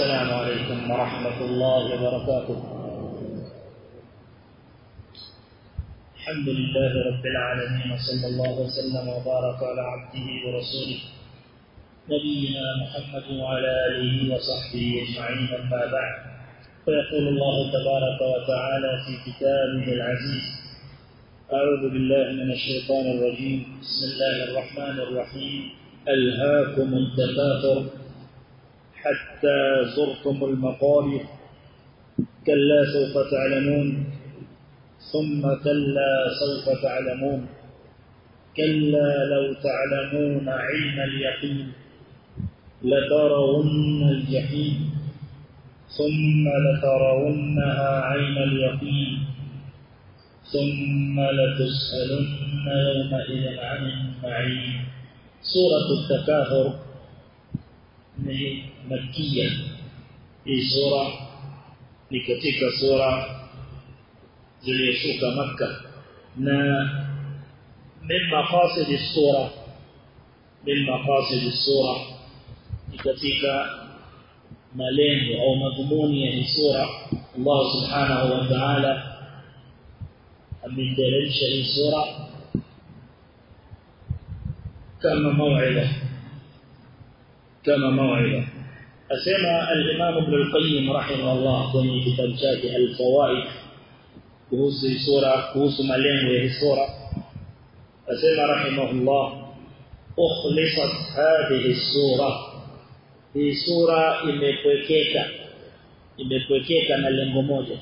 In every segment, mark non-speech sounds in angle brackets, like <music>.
السلام عليكم ورحمة الله وبركاته. الحمد لله رب العالمين وصلى الله وسلم وبارك على عبده ورسوله نبينا محمد وعلى آله وصحبه أجمعين أما بعد. فيقول الله تبارك وتعالى في كتابه العزيز أعوذ بالله من الشيطان الرجيم. بسم الله الرحمن الرحيم. ألهاكم التكاثر حتى زرتم المقابر كلا سوف تعلمون ثم كلا سوف تعلمون كلا لو تعلمون علم اليقين لترون الجحيم ثم لترونها عين اليقين ثم لتسألن يومئذ عن النعيم. سورة التكاثر. هي مكية. في سورة في نكتك سورة زل يشوك مكة. نا من مقاصد السورة من مقاصد السورة. نكتك ملين أو مضمون يعني سورة. الله سبحانه وتعالى من دلنش السورة كما موعدة؟ كما موعدا أسمى الإمام ابن القيم رحمه الله ضمن كتاب شاكي الفوائد كهوس سورة كهوس مليم وهي سورة. أسمى رحمه الله أخلصت هذه السورة. في سورة إمكوكيكا إمكوكيكا من لنغموجة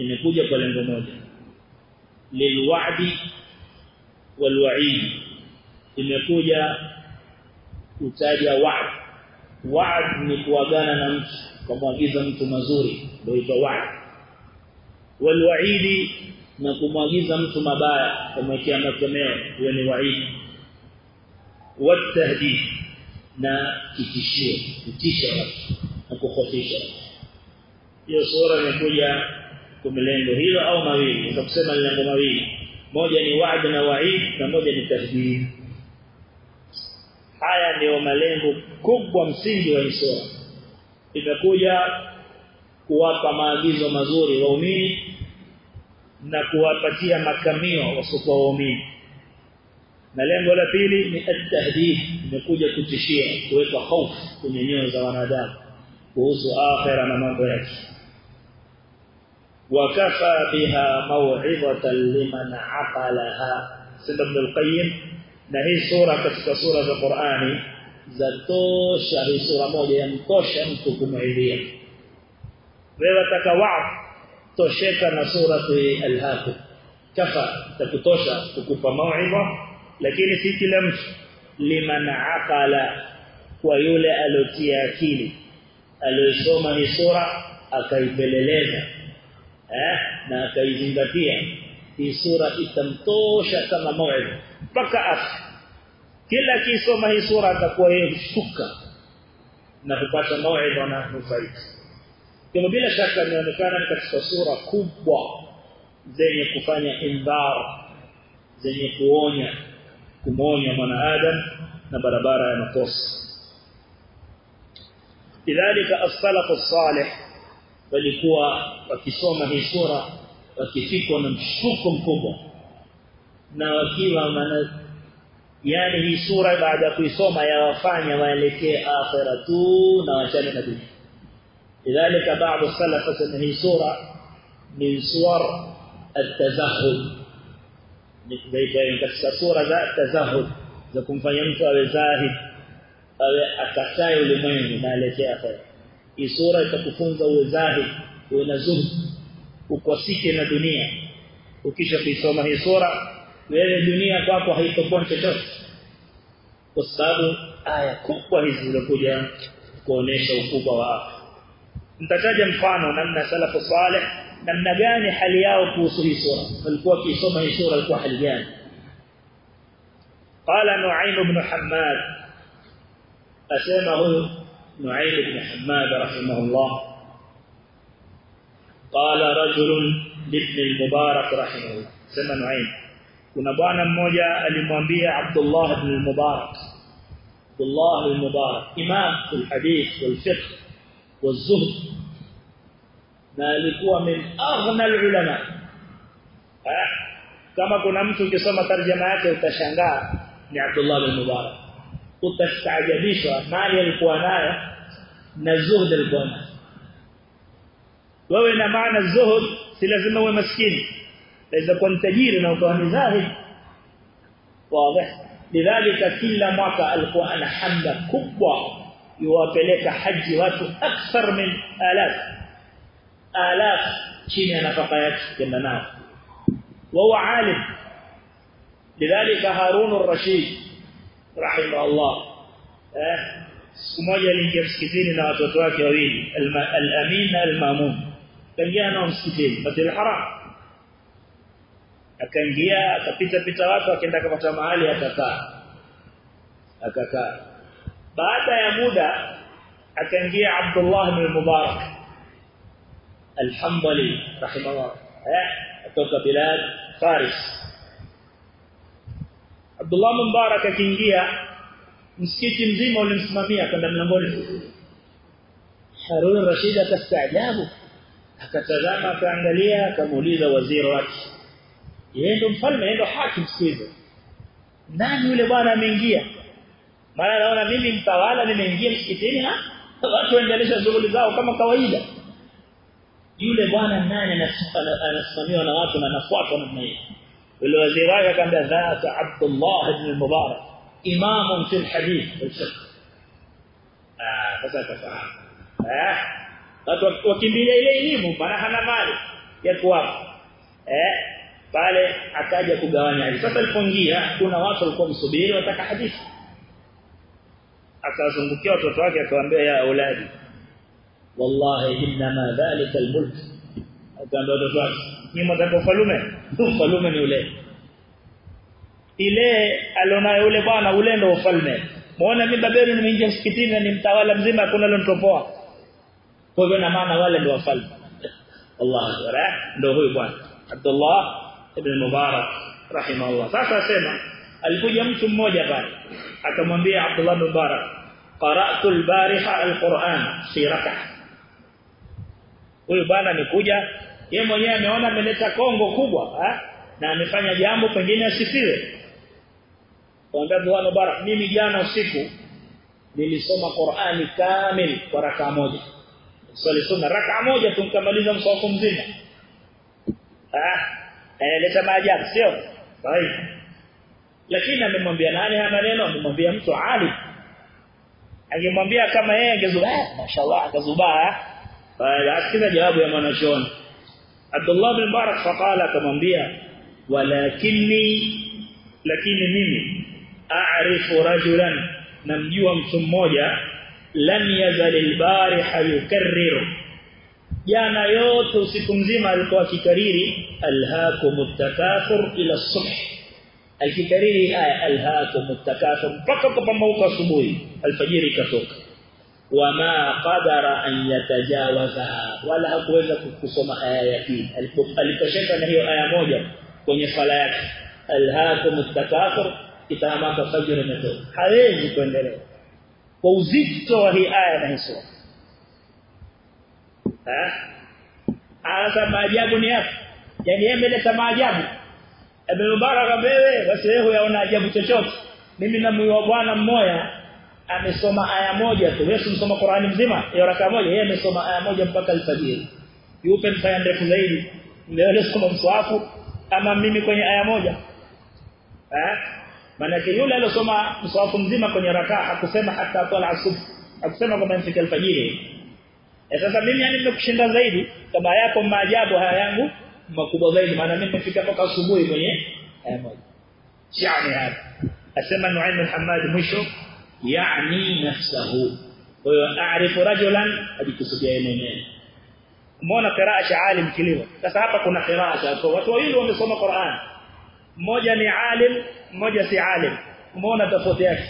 إمكوكيكا من لنغموجة للوعد والوعيد. إمكوكيكا kutaja wa'd wa'd ni kuagana na mtu kumwagiza mtu mazuri ndio huitwa wa'd walwaidi na kumwagiza mtu mabaya kumwekea makemeo hiyo ni waidi. Watahdid na kitishio kutisha watu na kukhofisha hiyo sura imekuja kwa lengo hilo au mawili ndio kusema lengo mawili. Moja ni wa'd na wa'id na moja ni tahdid haya ndio malengo kubwa msingi wa Islam. Imekuja kuwapa maagizo mazuri waumini na kuwapatia makamio wasokuwa waumini. Na lengo la pili ni at-tahdid. Imekuja kutishia kuweka hofu kwenye nyoyo za wanadamu kuhusu akhera na mambo yake. Wakafa biha maw'izatan liman aqalaha. Sababu al-qayyim na hii sura katika sura za Qur'ani zatosha hii sura moja yamtosha mtu kumwelewa wewe atakawa tosheka na sura al-haq kafa takutosha kukupa mauidha lakini si kila mtu. Liman aqala kwa yule alotia akili. Aliyosoma hii sura akaipeleleza eh na akaizingatia. Hii sura itamtosha kama mauidha mpaka afi. Kila kisoma hii sura atakuwa yeye mshuka na kupata mauidha na nufaika. Kwa bila shaka inaonekana katika sura kubwa zenye kufanya indhar zenye kuonya kumonya mwanadamu na barabara ya makosa. Lidhalika as-salaf as-salih walikuwa wakisoma hii sura wakifikwa na mshuko mkubwa na wakiwa maana yani hii sura baada kuisoma yawafanya waelekee akhira tu na wachane na dunia لذلك بعض السلف سمى هي سورة من صور التزهد زي katika sura za tazahud za kumfanya mtu awe zahid awe akatae ulimwengu na elekea akhera hii sura itakufunza uwe zahid uwe na zuhud ukosike na dunia ukisha kuisoma hii sura wewe dunia kwako haitakuwa chochote kwa sababu aya kubwa hizi zilizokuja kuonesha ukubwa wa akhera nitataja mfano namna salafu salih namna gani hali yao kuhusu hii sura walikuwa wakisoma hii sura ilikuwa hali gani قال نعيم بن حماد اسمه نعيم بن حماد رحمه الله قال رجل لابن المبارك رحمه الله سمى نعيم kuna bwana mmoja alimwambia Abdullah ibn al-Mubarak Abdullah al-Mubarak imam fil hadith wal fiqh والزهد na alikuwa min aghna ulama kama kuna mtu ukisoma tarjama yake utashangaa ni Abdullah bin Mubarak utastaajabishwa mali alikuwa nayo na zuhud alikuwa nayo wewe na maana zuhud si lazima uwe maskini لذا كون تجير نو كون زاهد واضح؟ لذلك كل معك القرآن حمد كبوة يوابلك حج واتو أكثر من آلاف. آلاف كين نفقيات كننا وهو عالم. لذلك هارون الرشيد رحمه الله أه. سموية لنجر سكتين لا تتواك يوين الأمين المأمون. كان جانا مسكتين بس الحرام. Akaingia akapita pita watu akaenda kupata mahali akakaa akakaa baada ya muda akaingia Abdullah ibn Mubarak al-Hanbali rahimahullah eh kutoka bilad Faris Abdullah Mubarak akiingia msikiti mzima ulimsimamia kwenda mlangoni Harun Rashid akastaajabu akatazama akaangalia akamuuliza waziri wake yeye ndo mfalme ndo hakim sikizo nani yule bwana ameingia maana naona mimi mtawala nimeingia msikitini na watu waendelesha shughuli zao kama kawaida yule bwana nani anasimamiwa na watu na anafuatwa namna hiyo yule waziri wake akamwambia dhaka Abdullah ibn Mubarak imam fi alhadith wal fiqh ah sasa tafahamu eh watu wakimbilia ile elimu maana hana mali ya kuwapa eh pale akaja kugawanya. Sasa alipoingia kuna watu walikuwa msubiri wataka hadithi. Akazungukia watoto wake akamwambia ya auladi wallahi inma dhalika almulk. Akaambia watoto wake ni mtaka ufalume <laughs> ufalume ni ule. Ile alionayo ule bwana ule ndio ufalme. Muone mimi babeli nimeingia msikitini na ni mtawala mzima hakuna lolotopoa kwa hivyo na maana wale ndio wafalme. <laughs> Allah akbar ndio huyu bwana. Abdullah ibn Mubarak rahimahullah sasa asema alikuja mtu mmoja pale akamwambia Abdullah ibn Mubarak qara'tu al-bariha al-Qur'an fi rak'ah huyu bwana amekuja yeye mwenyewe ameona ameleta kongo kubwa ha? na amefanya jambo pengine asifiwe Mwambia Abdullah ibn Mubarak mimi jana usiku nilisoma Qur'ani kamil kwa raka moja. Swali nilisoma raka moja tumkamaliza msafu mzima. Analeta maajabu sio? Sahihi. Lakini amemwambia nani haya maneno? Amemwambia mtu alim. Angemwambia kama yeye angezubaa, mashallah akazubaa. Bali asikiza jawabu ya mwanachuoni. Abdullah bin Mubarak faqala akamwambia walakinni lakini mimi a'rifu rajulan namjua mtu mmoja lam yazal albariha yukarriru jana yote usiku mzima alikuwa akikariri alhaakum at-takathur ila as-subh. Akikariri aya alhaakum at-takathur mpaka kupambauka asubuhi alfajiri ikatoka. Wama qadara an yatajawaza wala hakuweza kusoma aya ya pili. Alipotosheka na hiyo aya moja kwenye sala yake. Alhaakum at-takathur itahamaka fajr imetoka hawezi kuendelea. Kwa uzito wa hii aya na hiso eh asa maajabu ni yapi yani yeye ameleta maajabu. Ibn Mubarak wewe basi wewe huyaona ajabu chochote. Mimi na mwa bwana mmoja amesoma aya moja tu. Wewe umesoma Qur'ani mzima? Hiyo raka moja. Yeye amesoma aya moja mpaka alfajiri. Yupe mfanya ndefu zaidi. Ndio alisoma mswafu. Ama mimi kwenye aya moja. Eh maana yule aliyosoma mswafu mzima kwenye rakaa hakusema hata tola asubuhi hakusema kwamba mfike alfajiri e sasa mimi yani nimekushinda zaidi kama yako maajabu haya yangu makubwa zaidi. Maana mimi nimefika mpaka asubuhi kwenye aya moja. Yani hapa asema Nuaim al-Hammad mwisho yani nafsahu. Kwa hiyo aarifu rajulan ajikusudia yeye mwenyewe. Umeona qiraa alim kilio sasa hapa kuna qiraa cha watu. Wawili wamesoma Qur'an. Mmoja ni alim mmoja si alim. Umeona tofauti yake?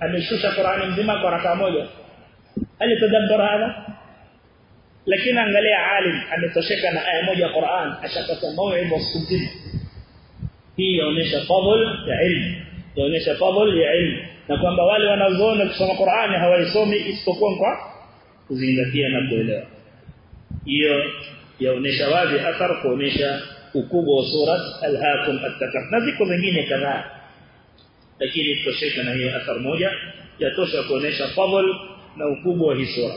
Ameshusha Qur'an mzima kwa rakaa moja. Hali tadabbur lakini angalia alim ametosheka na aya moja ya Qur'an ashapata mauidha usiku hii inaonyesha fadhil ya ilmu inaonyesha fadhil ya ilmu. Na kwamba wale wanazoona kusoma Qur'ani hawaisomi isipokuwa kwa kuzingatia na kuelewa. Hiyo yaonesha wazi athar kuonesha ukubwa wa sura alhaakum at-takaf na ziko zingine kadhaa. Lakini tutosheka na hiyo athar moja yatosha kuonesha fadhil na ukubwa wa hii sura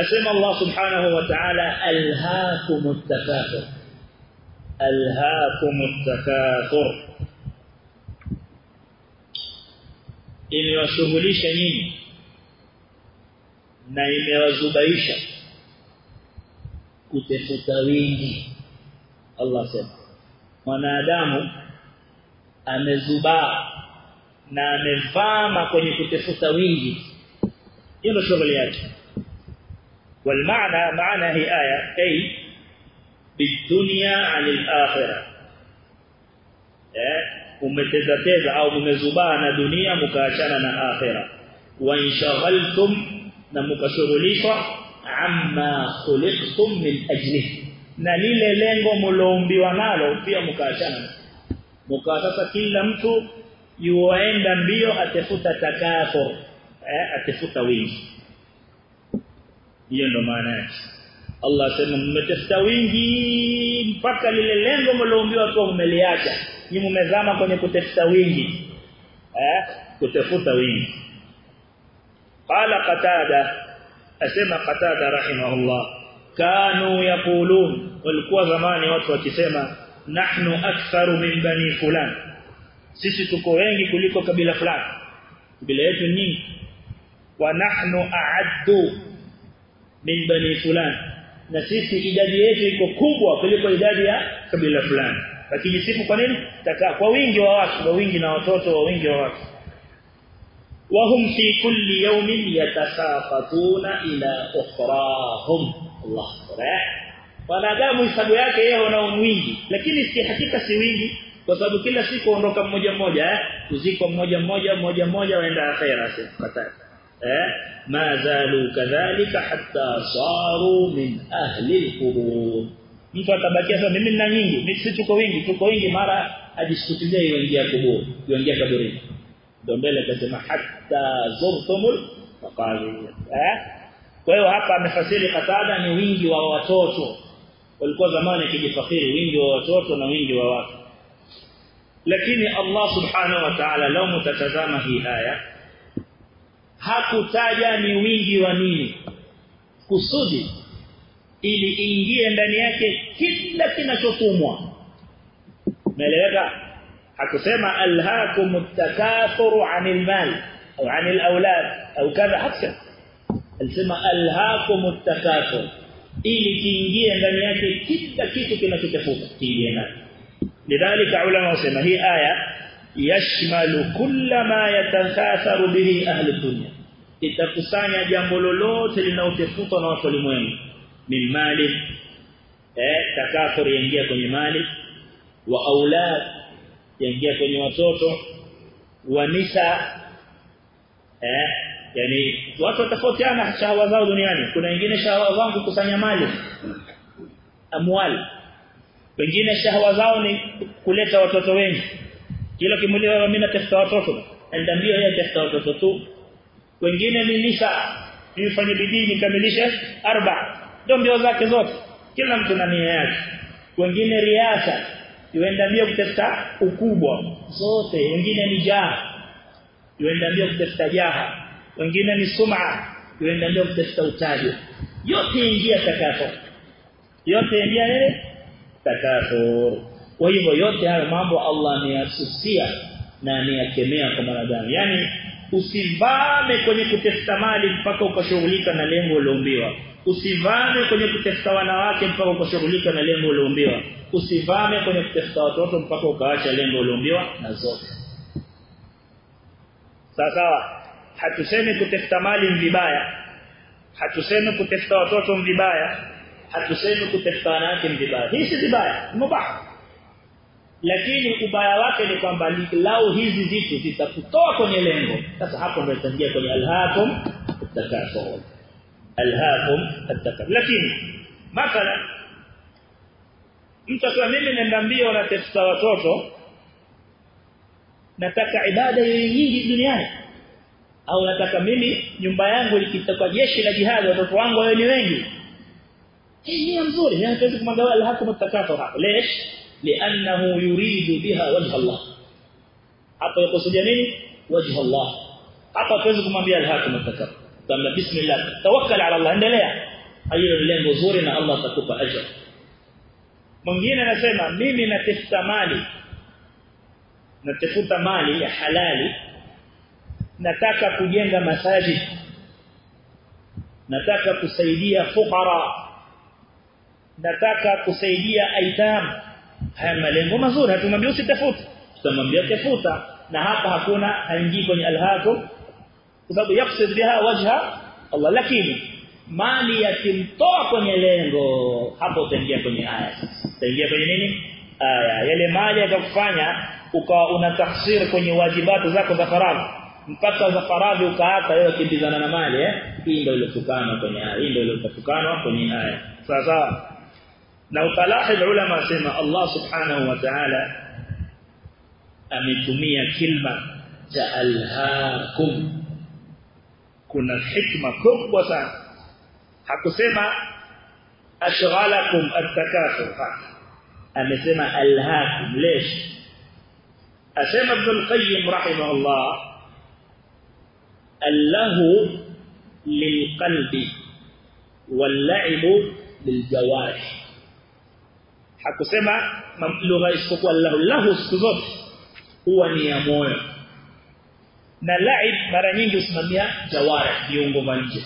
أسمى الله سبحانه وتعالى ألهاكم التكاثر. ألهاكم التكاثر. إني وسهليش نيني نيني وزبايش كتفتويني الله سبحانه. wanadamu amezubaa na amevama kwenye kutefuta wingi hiyo ndio shughuli yake والمعنى معنى هي آية أي بالدنيا عن الآخرة umetetateza au mmezubaa na dunia mkaachana na akhira wa inshaghaltum na mkashughulishwa amma khuliqtum min ajlihi na lile lengo mloombiwa nalo pia mkaachana mkawa sasa kila mtu yuaenda mbio atafuta takathur eh atafuta wingi hiyo ndo maana yake. Allah sema mmetafuta wingi mpaka lile lengo mloombiwa kwa mmeliacha. Ni mmezama kwenye kutafuta wingi. Eh kutafuta wingi. Qala qatada asema qatada rahimahullah kanu yaqulun. Walikuwa zamani watu wakisema nahnu aktharu min bani fulan. Sisi tuko wengi kuliko kabila fulani. Kabila yetu nyingi. Wa nahnu a'addu min bani fulan na sisi idadi yetu iko kubwa kuliko idadi ya kabila fulani lakini sifu kwa nini taka kwa wingi wa watu kwa wingi na watoto wa wingi wa watu وهم في كل يوم يتساقطون إلى أخراهم الله أكبر wanadamu hisabu yake yeye ana wingi lakini si hakika si wingi kwa sababu kila siku ondoka mmoja mmoja eh kuzikwa mmoja mmoja mmoja mmoja waenda akhera sikata ma zalu kadhalika hatta saru min ahli alqubur. Mtu atabakia sasa mimi nina nyingi mimi tuko wingi tuko wingi mara ajishukutizie yuingia kuburi yuingia kaburini. Ndio mbele akasema hatta zurtumul maqabir. Eh? Kwa hiyo hapa amefasiri katada ni wingi wa watoto. Walikuwa zamani kijifakiri wingi wa watoto na wingi wa watu. Lakini Allah subhanahu wa ta'ala lao mtatazama hii aya hakutaja ni wingi wa nini kusudi ili ingie ndani yake kila kinachotumwa umeeleweka hakusema alhaakum at-takathur 'anil mal au 'anil awlad au kadha hakika alisema alhaakum at-takathur ili kiingie ndani yake kila kitu kinachotafuta kiingie ndani lidhalika ulama wasema hii aya yashmalu kulla ma yatakatharu bihi ahli dunya itakusanya jambo lolote linalotafutwa na watu walimwengu min mali eh takathur yaingia kwenye mali wa aulad yaingia kwenye watoto wa nisa eh yani watu watafautiana shahawa zao duniani. Kuna wengine shahawa zao kusanya mali amwali wengine shahawa zao ni kuleta watoto wengi. Kila kimuliwa mimi natafuta watoto. Ndio ndio yeye atafuta watoto tu wengine ni nisa nifanye bidii nikamilishe arba. Ndio mbio zake zote. Kila mtu na nia yake. Wengine riasa yuenda mbio kutafuta ukubwa. Zote. Wengine ni jaha yuenda mbio kutafuta jaha. Wengine ni sum'a yuenda mbio kutafuta utajo yote ingia takaso. Yote ingia nini? Takaso. Kwa hivyo yote hayo mambo Allah ameyasusia na ameyakemea kwa mwanadamu. Yani usivame kwenye kutafuta mali mpaka ukashughulika na lengo uliombiwa usivame kwenye kutafuta wanawake mpaka ukashughulika na lengo uliombiwa usivame kwenye kutafuta watoto mpaka ukaacha lengo uliombiwa na zote. Sawa hatusemi kutafuta mali vibaya. Hatusemi kutafuta watoto vibaya. Hatusemi kutafuta wanawake vibaya. Hii si vibaya mubah lakini ubaya wake ni kwamba lau hizi vitu zitakutoa kwenye lengo sasa hapo ndio itaingia kwenye alhaakum takasur alhaakum atakasur lakini mathalan mtu akiwa mimi nenda mbio na testa watoto nataka ibada nyingi duniani au nataka mimi nyumba yangu ikitoka jeshi la jihadi watoto wangu wawe ni wengi. Hii ni nzuri na hatuwezi kumwambia alhaqum atakafu hapo. Lesh li'annahu yuridu biha wajha Allah hapo yakusudia nini wajha Allah hapa tuwezi kumwambia alhakum atakafu kama bismillah tawakkal ala Allah endelea hiyo ni lengo zuri na Allah atakupa ajira mwingine anasema mimi natafuta mali natafuta mali ya halali nataka kujenga masajid nataka kusaidia fukara nataka kusaidia aitam haya malengo mazuri hatumwambia usitafute tutamwambia tafuta na hapa hakuna haingii kwenye alhaqu kwa sababu yaksid biha wajha Allah. Lakini mali yakimtoa kwenye lengo hapo utaingia kwenye aya. Utaingia kwenye nini? Aya. Yale mali yakakufanya ukawa una tafsiri kwenye wajibatu zako za faradhi. Mpaka za faradhi ukaacha wewe kimbizana na mali eh? Hii ndio iliyotukana kwenye aya hii ndio iliyotukana kwenye aya. Sawa sawa لو صلاح العلماء سمع الله سبحانه وتعالى أمتمية كلمة تألهاكم كنا الحكمة كم وسام حق سمع أشغالكم التكاثر. أم سمع ألهاكم. ليش؟ أسمى ابن القيم رحمه الله الله للقلب واللعب للجوارح hakusema lugha isipokuwa lahu lahu siku zote huwa ni ya moyo. Na laib mara nyingi usimamia jawara viungo vya nje.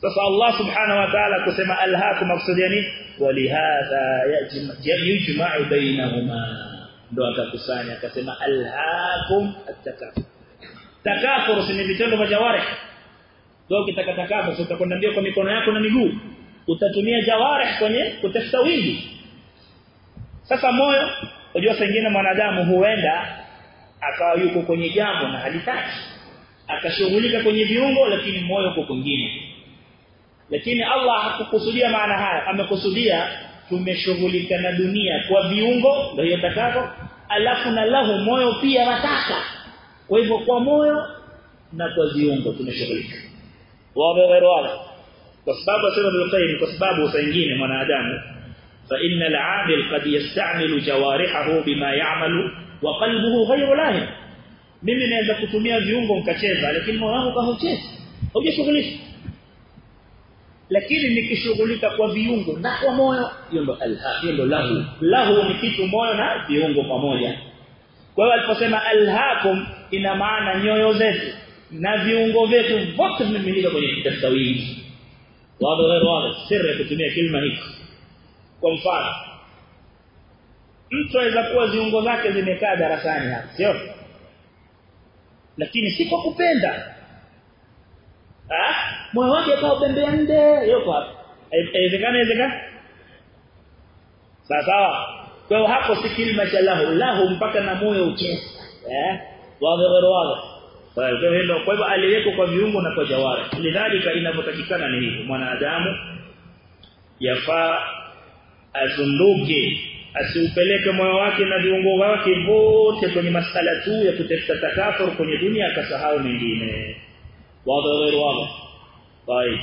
Sasa Allah subhanahu wa ta'ala kusema alhaakum maksudiyani walihadha yajma'u bainahuma ndo akakusanya akasema alhaakum at-takathur takathur vitendo vya jawari ndio ukitaka takathur utakwenda mbio kwa mikono yako na miguu utatumia jawarih kwenye kutafuta wingi sasa moyo unajua sengine mwanadamu huenda akawa yuko kwenye jambo na halitaki. Akashughulika kwenye viungo lakini moyo uko kwingine. Lakini Allah hakukusudia maana haya amekusudia tumeshughulika na dunia kwa viungo ndio yatakavyo alafu na lahu moyo pia wataka kwa hivyo kwa moyo na kwa viungo tumeshughulika. Wawe wewe kwa sababu asema Ibn kwa sababu saa nyingine mwanadamu fa innal 'amil qad yasta'milu jawarihahu bima ya'malu wa qalbuhu ghayru lahim. Mimi naweza kutumia viungo mkacheza lakini moyo wangu hauchezi haujashughulisha. Lakini nikishughulika kwa viungo na kwa moyo hiyo ndo alha ndo lahu. Lahu ni kitu moyo na viungo pamoja. Kwa hiyo aliposema alhaakum ina maana nyoyo zetu na viungo vyetu vote vimemilika kwenye kitafuta wingi wazi غير wazi siri ya kutumia kilima hiki kwa mfano mtu aweza kuwa viungo zake zimekaa darasani hapa sio lakini si kwa kupenda ah moyo wake kwa upembea nde yuko hapa inawezekana inawezekana sawa sawa kwa hiyo hapo si kilima cha lahu lahu mpaka na moyo ucheze eh wazi غير wazi kwa hivyo kwa hivyo aliwekwa kwa viungo na kwa jawari lidhalika inavyotakikana ni hivyo mwanadamu yafaa azunduke asiupeleke moyo wake na viungo wake wote kwenye masala tu ya kutafuta takafur kwenye dunia akasahau mengine wazi غير wazi طيب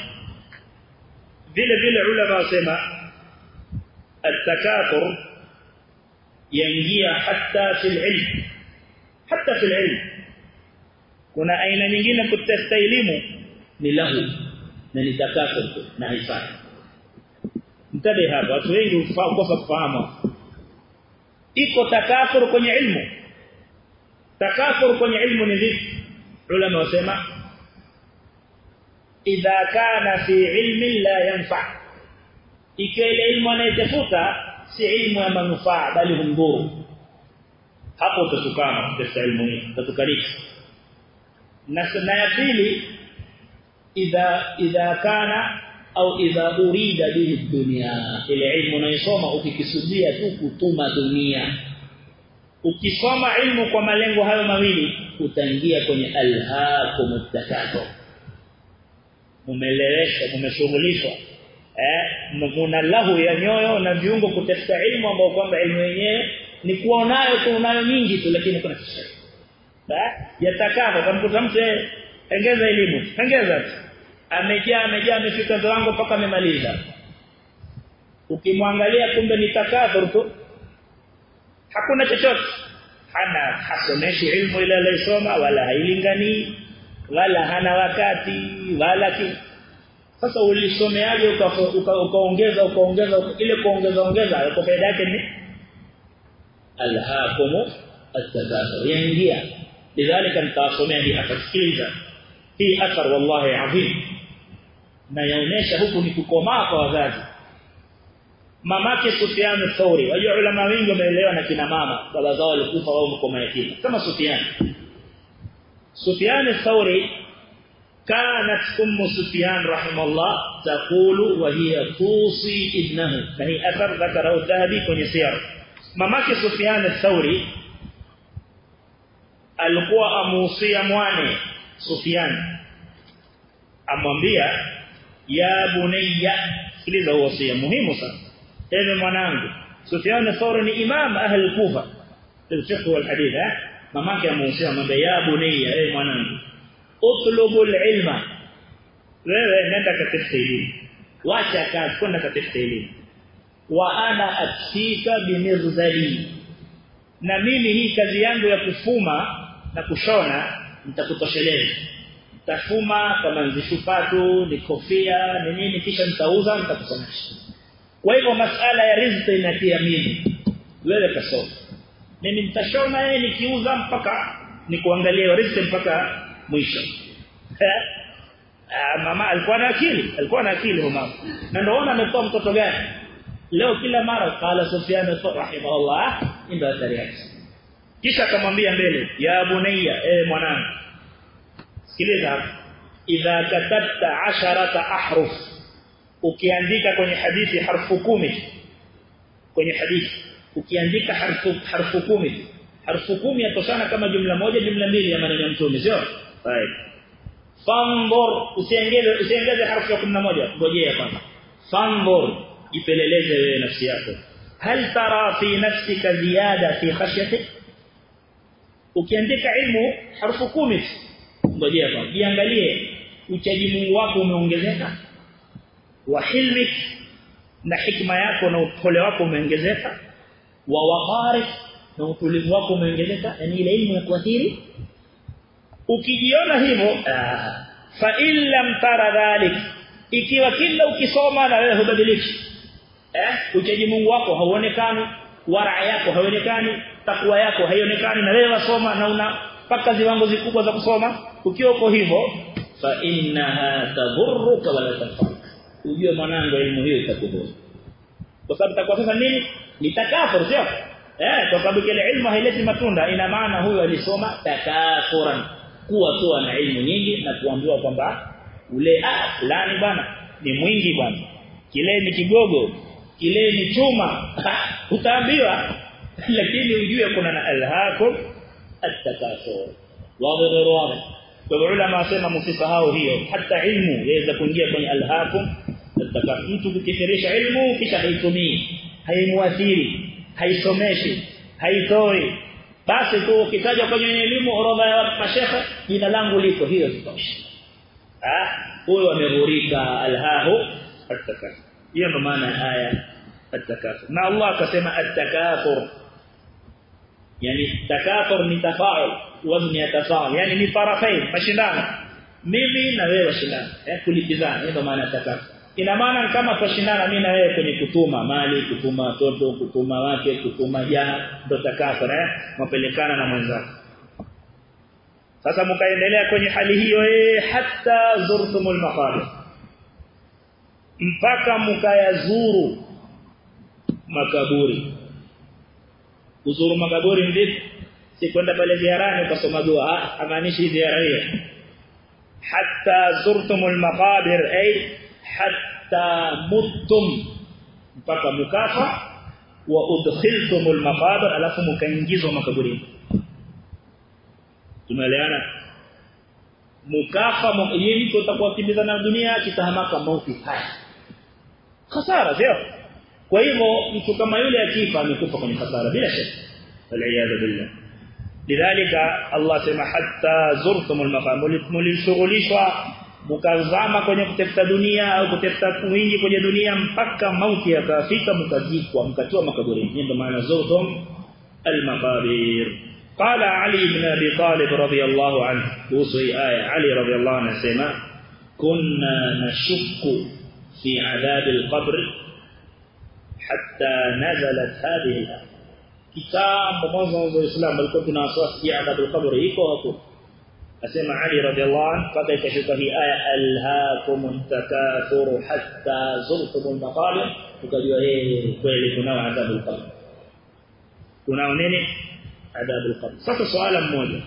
vile vile ulama wasema التكاثر ينجيا حتى في العلم حتى في العلم kuna aina nyingine kutafuta elimu. Ni lahu na ni takaso na hifadhi. Mtabe hapa watu wengi hukosa kufahamu. Iko takaso kwenye ilmu. Takaso kwenye ilmu ni vipi? Ulama wasema idha kana fi ilmi la yanfa. Ikiwa ile ilmu anayetafuta si ilmu ya manufaa bali humdhuru hapo utatukana katika ilmu hii utatukanisha na ya pili idha idha kana au idha urida bihi dunya ile ilmu unayosoma ukikisudia tu kutuma dunia. Ukisoma ilmu kwa malengo hayo mawili utaingia kwenye alhaakum mutakato umeleweshwa umeshughulishwa eh mna lahu ya nyoyo na viungo kutafuta ilmu ambao kwamba ilmu yenyewe ni kuonayo tu unayo nyingi tu lakini kuna kisha yatakavyo kamkuta mtu ongeza elimu. Engeza amejaa amejaa amefika zangu mpaka amemaliza. Ukimwangalia kumbe ni takathur tu. Hakuna chochote. Hana hasomeshi ilmu ile aliyosoma wala hailingani wala hana wakati wala ki. Sasa ulisomeaje ukaongeza ukaongeza ile kuongeza ongeza kwa faida yake ni alhaakum at-takathur yaingia lidhalika nitasomea hii akasikiliza hii athar wallahi adhim na yaonesha huku ni kukomaa kwa wazazi mamake Sufyan al-Thawri wajua ulama wengi wameelewa na kina mama baba zao walikufa wao mko mayatima kama Sufyan Sufyan al-Thawri كانت ام سفيان رحمه الله تقول وهي توصي ابنه فهي اثر ذكره الذهبي kwenye siyar mamake Sufyan al-Thawri alikuwa amuhusia mwane Sufyan. Amwambia ya bunayya sikiliza wasia muhimu sana. Ewe mwanangu Sufyan Thawri ni imam ahli Kufa. Fiqh wal hadith eh? Mamake amuhusia amwambia ya bunayya ewe mwanangu utlubul ilma. Wewe nenda katika elimu wacha kazi kwenda katika elimu wa ana atika bimirzali na mimi hii kazi yangu ya kufuma na kushona mtakutosheleza tafuma kama nzishupatu ni kofia ni nini kisha nitauza nitakusomesha. Kwa hivyo masala ya riziki inatia mimi. Wewe kasoma. Mimi nitashona yeye nikiuza mpaka nikuangalie riziki mpaka mwisho. Mama alikuwa na akili alikuwa na akili mama. Na ndio ona ametoa mtoto gani? Leo kila mara qala sufyan rahimahullah ndio athari kisha akamwambia mbele ya bunayya e mwanangu sikiliza idha katabta asharata ahruf. Ukiandika kwenye hadithi harfu kumi kwenye hadithi ukiandika harfu harfu kumi harfu kumi yatoshana kama jumla moja jumla mbili ya maneno ya mtume sio? Right fanzur usiongeze usiongeze harfu ya 11 ngojea kwanza. Fanzur ipeleleze wewe nafsi yako. Hal tara fi nafsika ziyada fi khashyatik ukiandika ilmu harufu kumi. Ngojea hapa. Jiangalie. Uchaji Mungu wako umeongezeka? Wa hilmik na hikma yako na upole wako umeongezeka? Wa waqarik na utulivu wako umeongezeka? Yani ile ilmu ya kuathiri? Ukijiona hivyo fa illam tara dhalik ikiwa kila ukisoma na wewe hubadiliki. Eh uchaji Mungu wako hauonekani waraa yako haionekani takwa yako haionekani na wewe wasoma na una paka viwango vikubwa za kusoma. Ukiwa uko hivyo fa innaha tadhurruka wala tanfa'uka ujue mwanangu elimu hiyo itakudhuru. Kwa sababu takwa sasa nini? Ni takafur sio? Eh kwa sababu kile ilmu haileti matunda ina maana huyo alisoma takafuran kuwa tu na elimu nyingi na kuambiwa kwamba ule ah fulani bwana ni mwingi bwana. Kile ni kigogo kile ni chuma. <laughs> Utaambiwa <laughs> lakini ujue kuna na alhaakum at-takasur wazi kwa ulama wasema msisahau hiyo. Hata ilmu yaweza kuingia kwenye alhaakum at-takasur mtu kukithirisha ilmu kisha haitumii. Haimuathiri haisomeshi haitoi. Basi tu ukitaja kwenye elimu orodha ya mashekhe jina langu liko hiyo sitoshi. Ah huyo ameghurika alhahu at-takasur hiyo ndo maana ya aya at-takasur na Allah akasema at-takasur yani takathur ni tafaul wazn ya tafaul. Yani ni tarafain mashindano. Mimi na wewe shindano eh kulipizana ndio maana takathur. Ina maana kama tushindana mimi na wewe kwenye kutuma mali kutuma watoto kutuma wake kutuma jana ndo takathur eh mapelekana na mwenzako. Sasa mkaendelea kwenye hali hiyo eh hata zurtumul maqabir mpaka mkayazuru makaburi kuzuru makaburi vipi si kwenda pale ziarani ukasoma dua amaanishi ziara hiyo hatta zurtumul maqabir ay hatta muttum mpaka mukafa wa udkhiltumul maqabir alafu mkaingizwa makaburini tumeelewana mukafa yeye atakuwa kimbiza na dunia kitahamaka mauti haya hasara sio kwa hivyo mtu kama yule akifa amekufa kwenye hasara bila shaka waliyadha billah lidhalika Allah sema hatta zurtumul maqam mulishughulishwa mkazama kwenye kutafuta dunia au kutafuta wingi kwenye dunia mpaka mauti yakafika mkazikwa mkatoa makaburini ndio maana zurtum al-maqabir قال علي بن ابي طالب رضي الله عنه بوصي آية علي رضي الله عنه سمع كنا نشك في حتى نزلت هذه الآية. كتاب مظلم الإسلام بل كنت ناصر في عدد القبر. أسمع علي رضي الله عنه قد يكشف في آية ألهاكم التكاثر حتى زرتم المقابر. وقد يقول كل كنا عذاب القبر. كنا ونين عذاب القبر. صفة سؤالا موجة.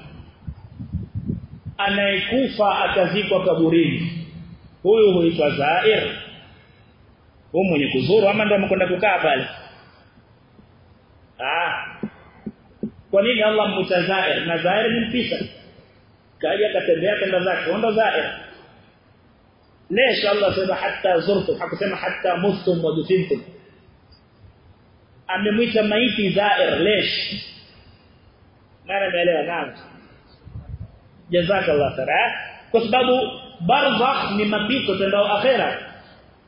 أنا يكوفى أكذيك وكبرين هو هو زائر. Huyu mwenye kuzuru ama ndo amekwenda kukaa pale ah kwa nini Allah mmuita zair na zair ni mpita kaja katembea kenda zake ndo zair ليش الله حتى زرتم hakusema hatta mustum wa dufintum amemwita maiti zair lesh nani ameelewa nani jazakallah khair kwa sababu barzakh ni mapito tendao akhera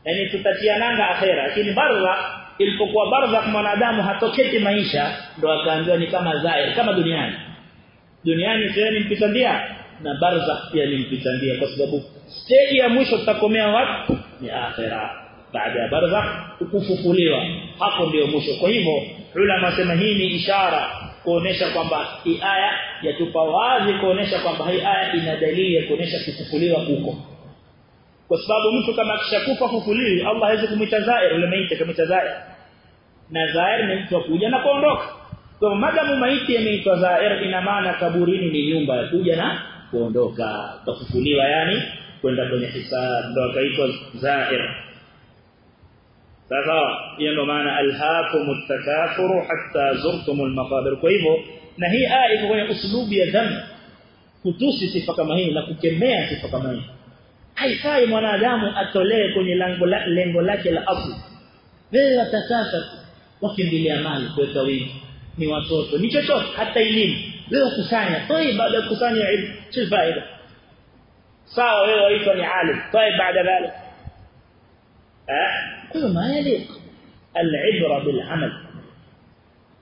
yani tutatia nanga akhera. Lakini barza ilipokuwa barzakh mwanadamu hatoketi maisha ndo akaambiwa ni kama zair kama duniani. Duniani sio ni mpita ndia na barza pia ni mpita ndia kwa sababu stage ya mwisho tutakomea wapi? Ni akhera. Baada ya barza kufufuliwa. Hapo ndio mwisho. Kwa hivyo ulama wasema hii ni ishara kuonesha kwamba hii aya yatupa wazi kuonesha kwamba hii aya ina dalili ya kuonesha kufufuliwa huko kwa sababu mtu kama akishakufa kufulii Allah hawezi kumwita zair yule maiti kama zair na zair ni mtu kuja na kuondoka. Kwa madamu maiti imeitwa zair ina maana kaburini ni nyumba ya kuja na kuondoka. Kufufuliwa yani kwenda kwenye hisab. Ndio akaitwa zair sasa hiyo ndio maana alhaakumut takathuru hatta zurtumul maqabir kwa hivyo na hii aya iko kwenye uslubi ya dhambi. Kutusi sifa kama hii na kukemea sifa kama hii haifai mwanadamu atolee kwenye lengo la, lengo lake la asli wewe watakasa wakimbilia mali kuweka wingi ni watoto ni chochote hata elimu wewe kusanya toi baada ya kusanya elimu si faida sawa wewe waitwa ni alim toi baada dhalik eh kwa ma yaliq al-ibra bil amal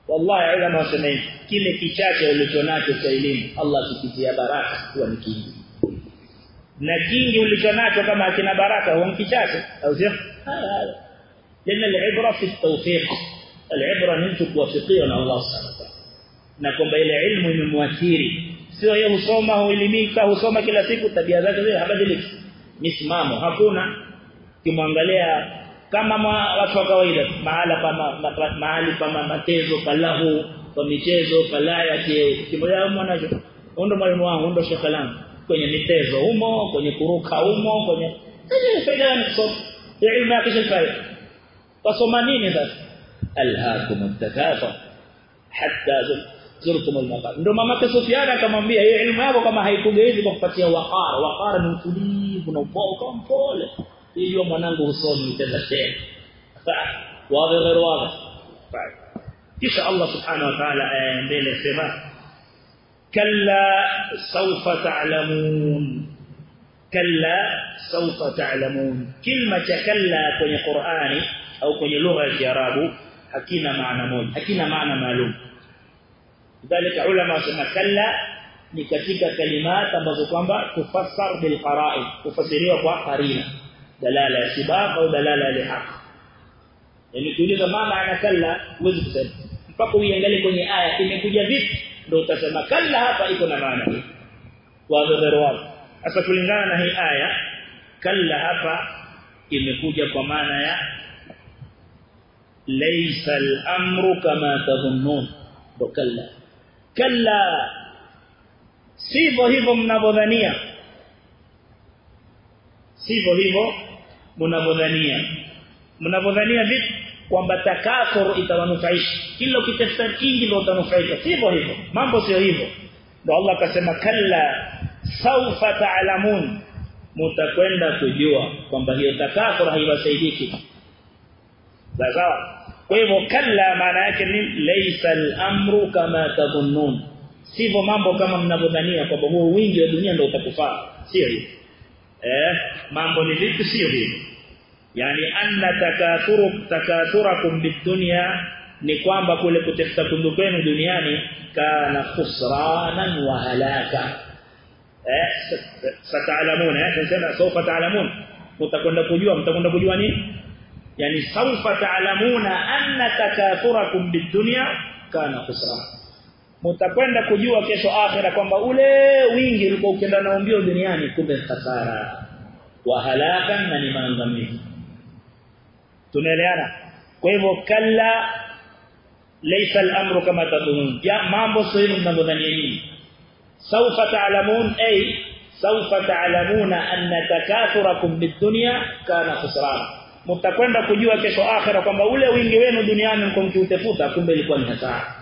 wallahi ulama wasemeni kile kichache ulichonacho cha elimu Allah kikitia baraka huwa ni na kingi ulichonacho kama akina baraka huwa kichache au sio لأن العبرة في التوفيق العبرة نمت kuwafikiwa na Allah subhanahu wa ta'ala na kwamba ile ilmu imemwathiri sio yeye husoma huelimika husoma kila siku tabia zake zile habadiliki misimamo hakuna kimwangalia kama watu wa kawaida mahala pa mahali pa matezo palahu kwa michezo palaya kimoja mwanacho ndo mwalimu wangu ndo shekhe langu kwenye michezo humo kwenye kuruka humo kwenye faida ni kusoma ilmu yake si faida wasoma nini sasa alhaakum at-takathur hatta zurtum al-maqam mama Sufyan akamwambia hiyo ilmu yako kama haikugeuzi kwa kupatia waqara waqara ni utulivu na upole mpole hiyo mwanangu usomi utenda tena wazi غير wazi kisha Allah subhanahu wa ta'ala mbele sema كلا سوف تعلمون. كلا سوف تعلمون. كلمة كلا في القرآن أو في لغة العرب حكينا معنى مول حكينا معنى معلوم. ذلك علماء سمى كلا لكتك كلمات مزقمة تفسر بالقرائن تفسيرها بقرينة دلالة سباق أو دلالة لحق يعني تقول إذا ما معنى كلا وزبسل فقوي أن قال لكني آية إن كجا ndio utasema kalla hapa iko na maana hii wadhara sasa kulingana na hii aya kalla hapa imekuja kwa maana ya laysa al-amru kama tadhunnun kalla kalla sivyo hivyo mnavyodhania sivyo hivyo mnavyodhania mnavyodhania vipi kwamba takathur itawanufaisha kila ukitafuta kingi ndio utanufaika. Sivyo hivyo. Mambo sio hivyo. Ndio Allah akasema kalla saufa ta'lamun. Mtakwenda kujua kwamba hiyo takathur haiwasaidiki. Sawa? Kwa hivyo kalla maana yake ni laysa al-amru kama tadhunnun. Sivyo mambo kama mnavyodhania kwamba huo wingi wa dunia ndio utakufaa. Sio hivyo. Eh mambo ni vipi? Sio hivyo yani anna takathuru takathurakum bidunya ni kwamba kule kutafuta tundu kwenu duniani kana khusranan wa halaka. Eh sataalamuna eh tunasema sawfa taalamun. Mtakwenda kujua mtakwenda kujua nini? Yani sawfa taalamuna anna takathurakum bidunya kana khusran mtakwenda kujua kesho akhira kwamba ule wingi ulikuwa ukienda naombio duniani kumbe hasara wa halaka na ni maangamizi tunaelewana? Kwa hivyo kalla laysa al-amru kama tadhunun ya mambo sio mnavyodhania nyinyi. Sawfa ta'lamun ay sawfa ta'lamuna anna takathurakum bid-dunya kana khusran mtakwenda kujua kesho akhera kwamba ule wingi wenu duniani mko mkiutafuta kumbe ilikuwa ni hasara.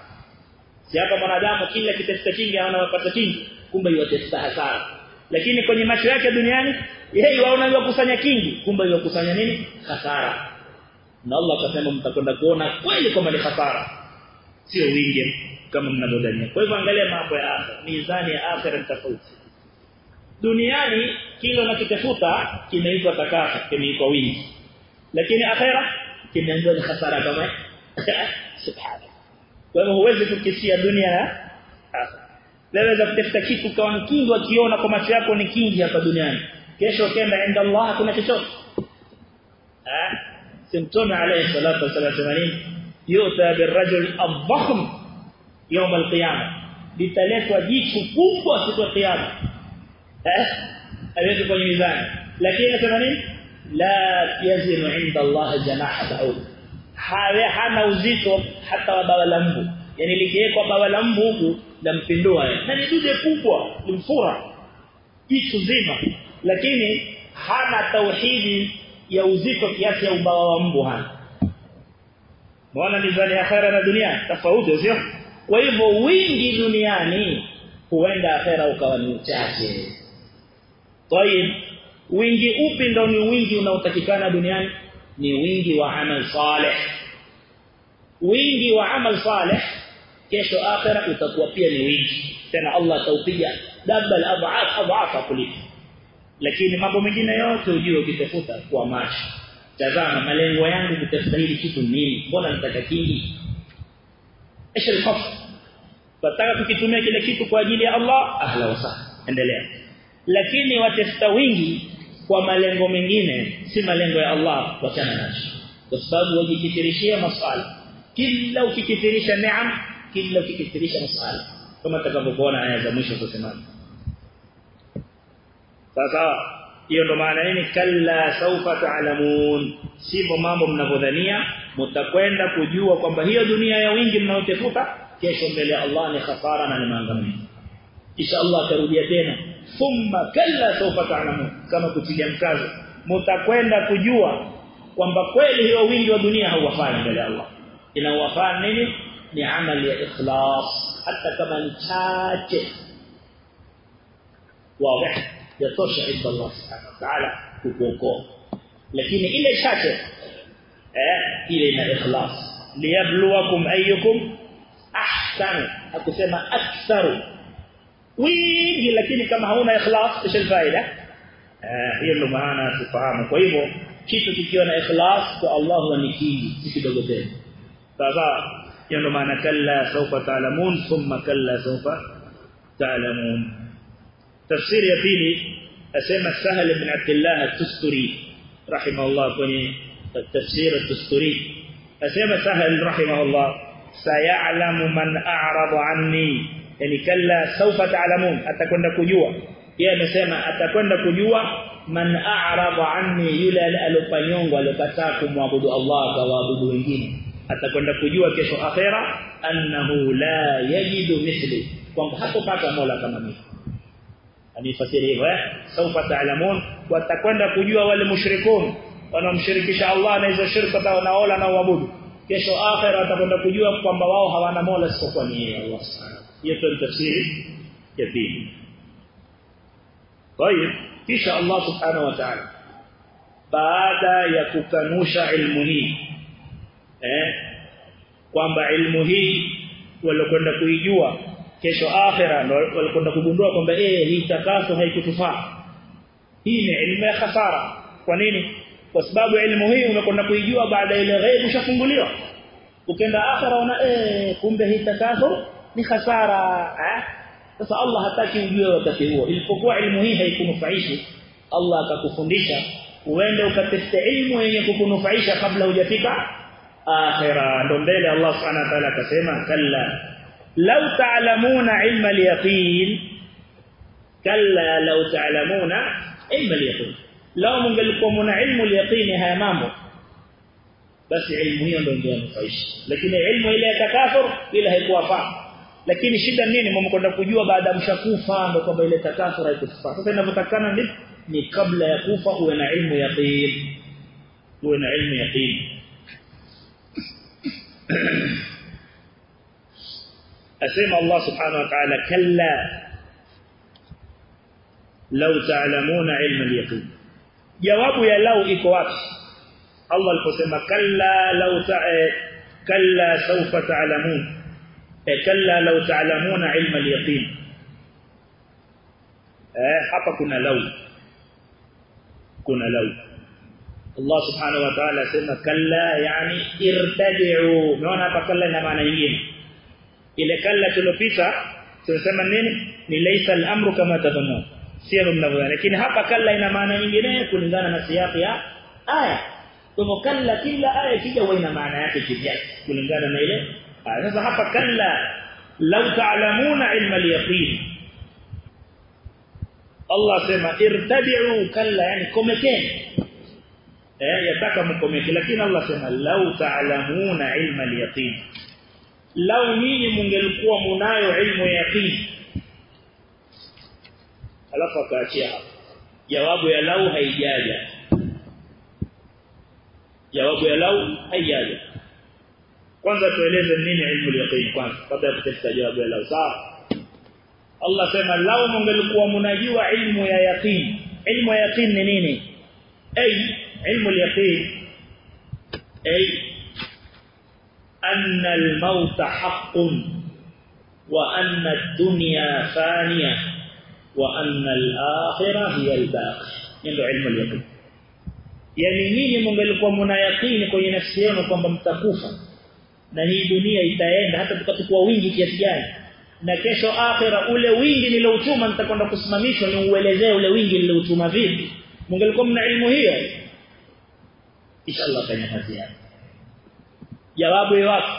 Si hapa mwanadamu kila kitafuta kingi anapata kingi kumbe yote hasara. Lakini kwenye macho yake duniani yeye waona yokusanya kingi kumbe yokusanya nini? Hasara na Allah akasema mtakwenda kuona kweli kwamba ni hasara. Sio wingi kama mnavyodhania. Kwa hivyo angalia mambo ya akhira mizani ya akhira tofauti. Duniani kile unachokitafuta kimeitwa takasa kimeitwa wingi. Lakini akhera kimeanza ni hasara kama <laughs> subhana kwa hivyo huwezi kukisia dunia ya leweza kutafuta kitu kwa kingi wakiona kwa macho yako ni kingi hapa duniani. Kesho ukienda enda Allah kuna chochote تنتم عليه الصلاة والسلام. يؤتى بالرجل الضخم يوم القيامة. لتلك وجيك كفوف وسط القيامة. أليس يكون ميزان. لكن أتمنين لا يزن عند الله جناح بأول حاوي حانا وزيتو حتى بابا لمبو. يعني اللي كيك بابا لمبو لم تندوها. يعني دو دي كفوة لمفورة. إيش زيما لكن حانا توحيد ya uzito kiasi ya ubawa wa mbu hana. Mbona mizani ya akhera na dunia tofauti sio? Kwa hivyo wingi duniani huenda akhera ukawa ni uchache. Tayib wingi upi ndio ni wingi unaotakikana duniani? Ni wingi wa amal saleh wingi wa amal saleh kesho akhera utakuwa pia ni wingi. Tena Allah ataupiga dabal adhaaf adhaafa kuliko lakini mambo mengine yote ujue ukitafuta kwa macho tazama malengo yangu kutafuta hili kitu nini mbona nataka kingi ايش القصد fataka tukitumia kile kitu kwa ajili ya Allah ahla wasahla endelea lakini watafuta wingi kwa malengo mengine si malengo ya Allah wachana nacho kwa sababu wajikithirishia masala kila ukikithirisha neema kila ukikithirisha masala kama tutakavyoona aya za mwisho kusema sasa hiyo ndo maana nini? Kalla saufa taalamun sivyo mambo mnavyodhania mtakwenda kujua kwamba hiyo dunia ya wingi mnayotafuta kesho mbele ya Allah ni khasara na ni maangamizi. Kisha Allah akarudia tena. Thumma kalla saufa taalamun kama kutilia mkazo. Mtakwenda kujua kwamba kweli hiyo wingi wa dunia hauwafai mbele ya Allah. Inawafaa nini? Ni amali ya ikhlas. Hata kama ni chache. Wazi yatosha inda Allah subhanahu wa ta'ala kukuokoa lakini ile chache eh ile ina ikhlas liyabluwakum ayyukum ahsanu akusema aktharu wingi lakini kama hauna ikhlas kisha faida eh hiyo ndio maana tufahamu kwa hivyo kitu kikiwa na ikhlas kwa Allah ni kingi si kidogo tena sasa hiyo ndio maana kalla sawfa ta'lamun thumma kalla sawfa ta'lamun تفسير يفيلي أسمى سهل بن عبد الله التستري رحمه الله كوني التفسير التستري أسمى سهل رحمه الله سيعلم من أعرض عني. يعني كلا سوف تعلمون حتى كنا كجوا يا سيما حتى كنا كجوا من أعرض عني. يلا لألقانيون ولقتاكم وابدوا الله وابدوا الجين حتى كنا كجوا كشو أخيرا أنه لا يجد مثلي. وانت حتى فاكا مولا كما مثل anifasiri hivyo eh saufa taalamun watakwenda kujua wale mushrikun wanaomshirikisha Allah na hizo shirka zao na wala na uabudu kesho akhira watakwenda kujua kwamba wao hawana mola isipokuwa ni yeye Allah subhanahu hiyo ndio tafsiri ya pili طيب kisha Allah subhanahu wa ta'ala baada ya kukanusha ilmu hii eh kwamba ilmu hii walokwenda kuijua kesho akhira ndio walikwenda kugundua kwamba eh hii takaso haikutufaa. Hii ni ilmu ya hasara kwa nini? Kwa sababu elimu hii umekwenda kuijua baada ile ghaibu shafunguliwa ukenda akhira una eh kumbe hii takaso ni hasara sasa Allah hataki ujue wakati huo. Ilipokuwa elimu hii haikunufaishi Allah akakufundisha uende ukatafute ilmu yenye kukunufaisha kabla hujafika akhira ndo mbele Allah subhanahu wa ta'ala akasema kalla law ta'lamuna ilma al-yaqin kalla law ta'lamuna ilma al-yaqin law mungelikuwa mna ilmu al-yaqin haya mambo basi ilmu hiyo ndio ingenufaisha lakini ilmu ile ya takafur ile haikuwafaa lakini shida nini mmekwenda kujua baada mshakufa ndio kwamba ile takafur haikufaa sasa inavyotakana ni ni kabla ya kufa uwe na ilmu yaqin uwe na ilmu yaqin أسمى الله سبحانه وتعالى كلا لو تعلمون علم اليقين. جواب يا لو إكو الله القسم كلا لو كلا سوف تعلمون. إيه، كلا لو تعلمون علم اليقين. إيه، حتى كنا لو. كنا لو. الله سبحانه وتعالى سمى كلا يعني ارتدعوا. من هنا تقلنا معنى يجيني ile kalla tulopita tunasema nini ni laysa al-amru kama tadhunnu sio mnavyoona lakini hapa kalla ina maana nyingine kulingana na siyaki ya aya kwa kalla kila aya kija huwa ina maana yake kivyake kulingana na ile sasa hapa kalla law ta'lamuna ilma al-yaqin Allah sema irtadi'u kalla yani komekeni eh yataka mkomeke lakini Allah sema law ta'lamuna ilma al-yaqin law nyinyi mungelikuwa munayo ilmu ya yaqin. Alafu akaachia hapo. Jawabu ya lau haijaja. Jawabu ya lau haijaja. Kwanza tueleze nini ilmu ya yaqin kwanza kabla ya jawabu ya lau. Sawa. Allah sema lau mungelikuwa mnajua ilmu ya yaqin. Ilmu ya yaqin ni nini? Ay ilmu al-yaqin ay haqqun wa anna ad-dunya faniyah wa anna al-akhirah hiya al-baqi ndio ilmu al-yaqin yani nyinyi mungelikuwa mna yaqini kwenye nafsi yenu kwamba mtakufa na hii dunia itaenda hata tukachukua wingi kiasi gani na kesho akhira ule wingi niloutuma nitakwenda kusimamishwa ni uelezee ule wingi niloutuma vipi mungelikuwa mna elimu hiyo inshallah fanya kazi yako jawabu wapi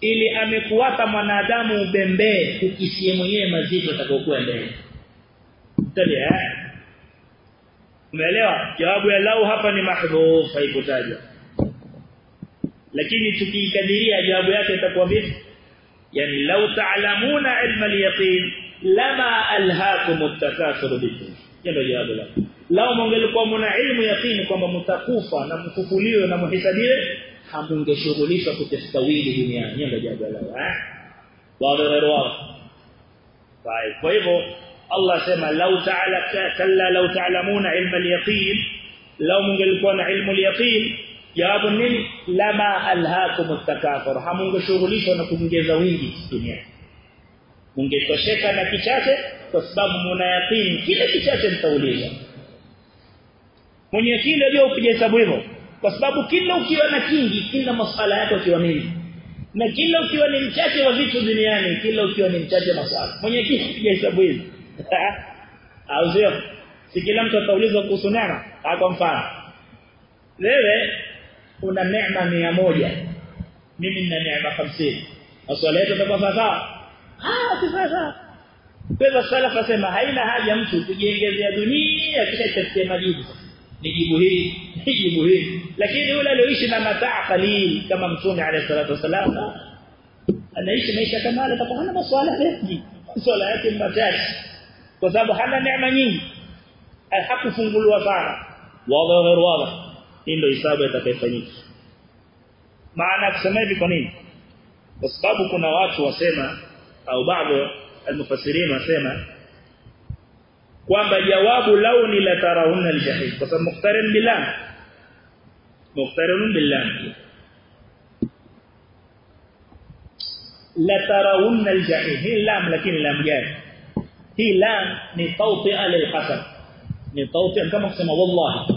ili amekuwapa mwanadamu ubembee kukisie mwenyewe mazito atakayokuwa mbele. Tabia umeelewa? Jawabu ya lau hapa ni mahdhuf haikutajwa. Lakini tukiikadiria jawabu yake itakuwa vipi? Yani lau ta'lamuna ilma al-yaqin lama alhaakum at-takathur bikum. Ndio jawabu la lao mungelikuwa mna ilmu yakini kwamba mtakufa na mfufuliwe na muhisabiwe hamungeshughulishwa kutestawili wili duniani ndio jawabu la eh? Wadhara kwa hivyo Allah sema lau ta'ala kalla lau ta'lamuna ilma al-yaqin. Law mungelikuwa na ilmu al-yaqin jawabu nini? Lama alhaakum at-takathur na kuongeza wingi duniani mungetosheka na kichache kwa sababu mna yaqini. Kile kichache mtaulizwa mwenye kile ndio upige hesabu hivyo kwa sababu kila ukiwa na kingi kila masala yako ukiwa mengi na kila ukiwa ni mchache wa vitu duniani kila ukiwa ni mchache masala mwenye akili upige hesabu hizo <laughs> au sio? Si kila mtu ataulizwa kuhusu neema kwa mfano. Wewe una neema mia moja. Mimi nina neema 50 maswala yetu yatakuwa sawa ah si sawa kwa salafa sema haina haja mtu kujiongezea dunia kisha itafikia majibu nijibu hili nijibu hili lakini yule aliyoishi na mataa qalil kama mtume alayhi salatu wasalam anaishi maisha kama yale atakuwa hana maswala mengi swala yake machache kwa sababu hana neema nyingi hakufunguliwa sana wazi غير wazi ndio hisabu itakayofanyika maana kusema hivi kwa nini kwa sababu kuna watu wasema au baadhi almufassirin wasema kwamba jawabu lau ni la tarawunna aljahim kwa sababu muqtarin billah muqtarin billah la tarawunna aljahim hii lam lakini lam gani hii lam ni tawti'a lilqasam ni tawti'a kama kusema wallahi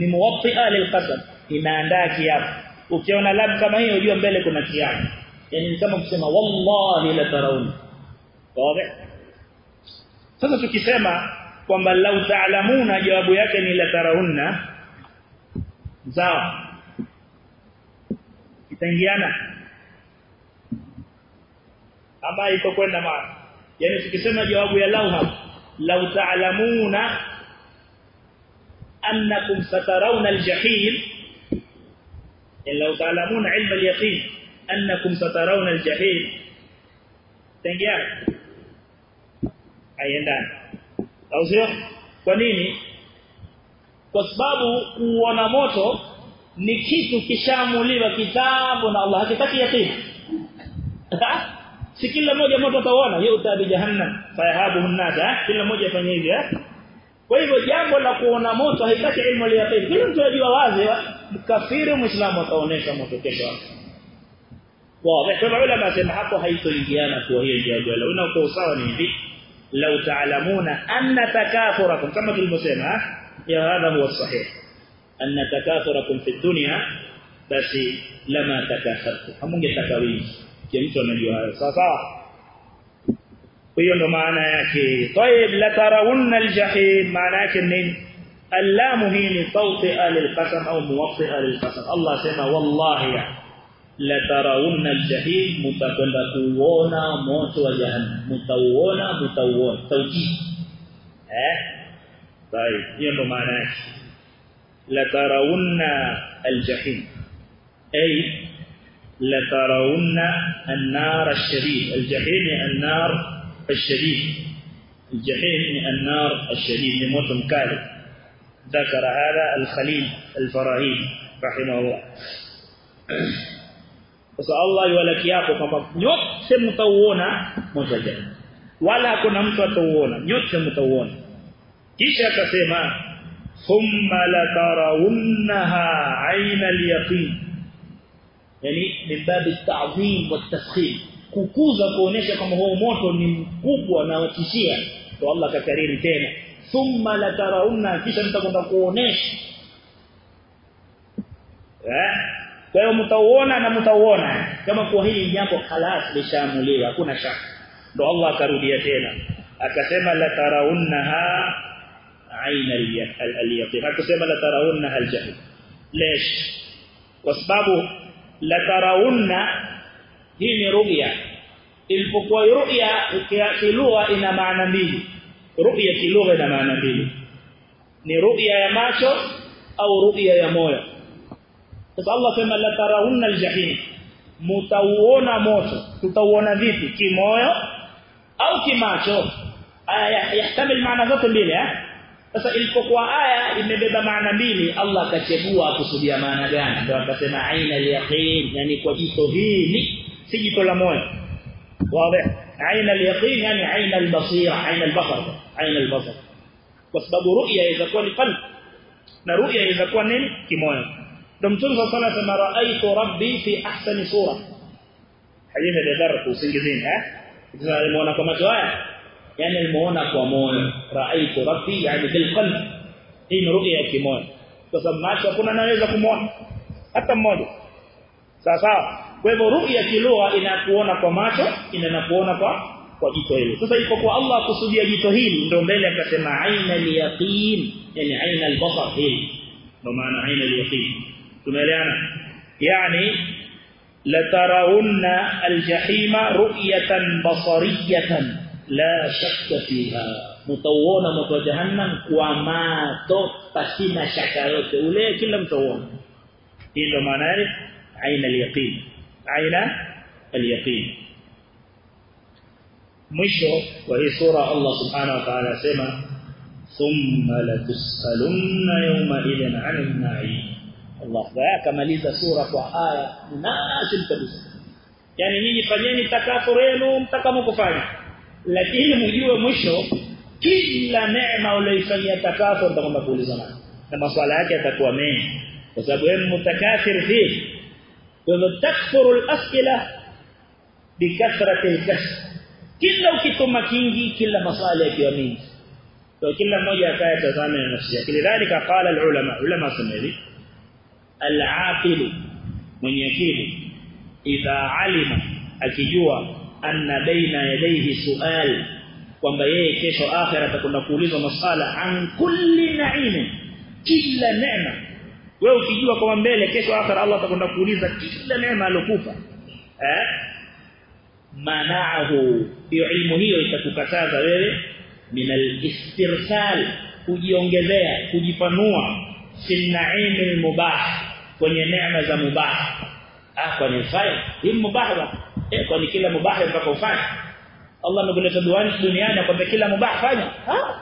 ni muwatti'a lilqasam inaandaa kiapo ukiona lam kama hiyo unajua mbele kuna kiapo yani kama kusema wallahi la tarawunna wazi sasa tukisema kwamba lau taalamuna jawabu yake ni la tarawunna sawa. Itaingiana. Ama iko kwenda maana? Yani tukisema jawabu ya lau hapo lau taalamuna annakum satarawna aljahim lau taalamuna ilma alyaqin annakum satarawna aljahim. Itaingiana haiendani. Au sio kwa nini? Kwa sababu kuona moto ni kitu kishamuliwa kitabu na Allah hakitaki yakini si kila mmoja moto ataona yuta bi jahannam fayahabuhu an-nas kila mmoja afanye hivi eh kwa hivyo jambo la kuona moto haitaki ilmu ya yaqin kila mtu anajua wazi kafiri muislamu ataonesha moto kesho wazi. Kwa ulama sema hapo haitoingiana kwa hiyo jambo la unakuwa sawa ni hivi لو تعلمون أن تكاثركم كما في المسلم يا هذا هو الصحيح. أن تكاثركم في الدنيا بس لما تكاثرتم. هم من يتكاثرين كمتون اليها صفا ويقول معنا يا يكي طيب لترون الجحيم. معنا يكي اللام هي لصوت أهل القسم أو موطئ أهل القسم الله سيما والله يعني لترون الجحيم متكون تكون موت وجهنم متوونا متوون توكيد ها؟ طيب إيه هي بمعنى لترون الجحيم. أي؟ لترون النار الشديد. الجحيم يعني النار الشديد. الجحيم يعني النار الشديد يعني لموت كارث ذكر هذا الخليل الفراهيم رحمه الله. Sasa Allah yualaki yako kwamba nyote mtauona moja jana. Wala hakuna mtu atauona, nyote mtauona. Kisha akasema thumma la tarawunha aina al-yaqin. Yani min babi at-ta'zim wa at-taskhir. Kukuza kuonesha kama huo moto ni mkubwa na watishia. To Allah kakariri tena. Thumma la tarawunha kisha mtakwenda kuonesha. Eh? Kwa hiyo mtauona na mtauona kama kwa hili jambo halas lishamuliwa hakuna shaka. Ndio Allah akarudia tena. Akasema la tarawunnaha aina al-yaqin. Akasema la tarawunnaha al-jahim. Lesh? Kwa sababu la tarawunna hii ni ru'ya. Ilipokuwa ru'ya kilugha ina maana mbili. Ru'ya kilugha ina maana mbili. Ni ru'ya ya macho au ru'ya ya moyo. Sasa Allah sema la tarawunna aljahim mutauona moto tutauona vipi kimoyo au kimacho aya yahtamil maana zote mbili eh sasa ilipokuwa aya imebeba maana mbili Allah akachagua kusudia maana gani ndio akasema aina al-yaqin yani kwa jito hili si jito la moyo wazi aina al-yaqin yani aina al-basira aina al-basar aina al-basar kwa sababu ru'ya inaweza kuwa ni qalb na ru'ya inaweza kuwa nini kimoyo ndio mtume الله عليه وسلم raaitu rabbi fi ahsani sura hadithi ya dar usingizini eh sasa alimuona kwa macho haya yani alimuona kwa moyo raaitu rabbi yani bil qalb hii ni ru'ya ya kimoyo kwa sababu macho hakuna anaweza kumuona hata mmoja sawa kwa hivyo ru'ya kilugha inakuona kwa macho inakuona kwa kwa jito hili sasa ipo kwa Allah kusudia jito hili ndio mbele akasema aina al-yaqin yani aina al-basar hili ndio maana aina al-yaqin tumeelewana yani la tarawunna al-jahima ru'yatan basariyatan la shakka fiha mtauona moto wa jahannam kwa mato pasina shaka yote ule kila mtauona hii ndio maana yake aina al-yaqin aina al-yaqin mwisho wa hii sura Allah subhanahu wa ta'ala asema thumma latusalunna yawma idhin 'anil na'im الله ذاك مليت سورة وحاية مناش التبس يعني نيجي فجيني تكافرين ومتكام كفاية لكن مجيوة مشو كلا نعمة وليفن يتكافر تقوم بقول زمان لما صلاك يتكوى مين وسابوا هم متكافر فيه يقول تكفر الأسئلة بكثرة الكسر كلا وكتما مكينجي كلا مصالك يومين وكل موجة كاية تزامن نفسها لذلك قال العلماء علماء سمعه alaqil mwenye akili. Idha alima akijua anna baina yadayhi sual kwamba yeye kesho akhira atakwenda kuulizwa masala an kulli na'im kila neema. Wewe ukijua kwa mbele kesho akhira Allah atakwenda kuuliza kila neema alokupa eh? Manaahu ilmu hiyo itakukataza wewe min al-istirsal kujiongezea kujipanua fi na'im al-mubah kwenye neema za mubah ah kwa ni fai hii mubah eh kwa kila mubah mpaka ufanye Allah amekuleta duani duniani kwamba kila mubah fanya ah